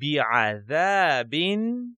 بعذاب